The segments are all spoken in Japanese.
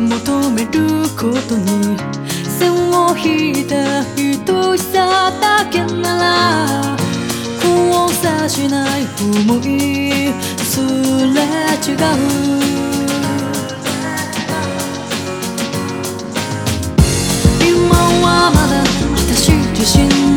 求めることに線を引いた愛しさだけなしない思いすれ違う。今はまだ私自身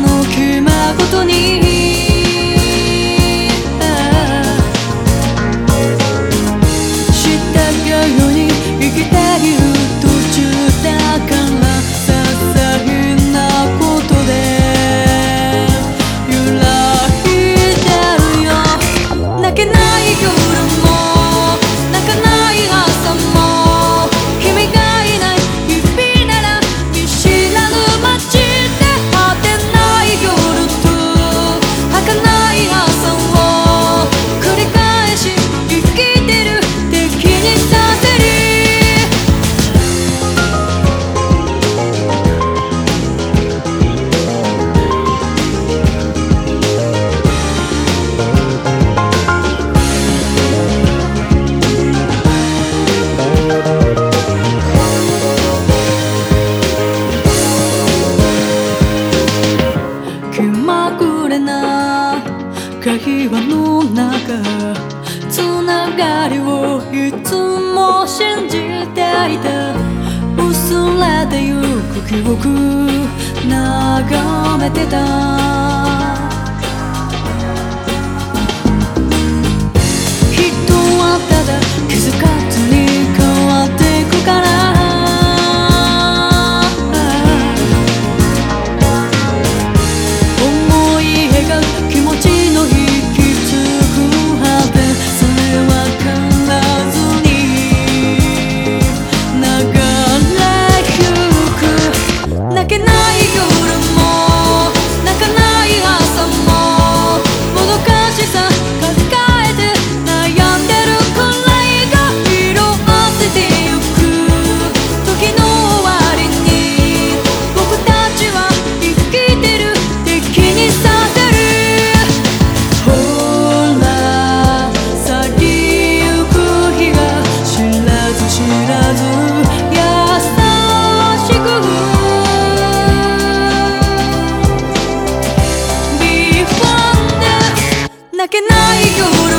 会話の中つながりをいつも信じていた。薄れてゆく記憶眺めてた。泣けない夜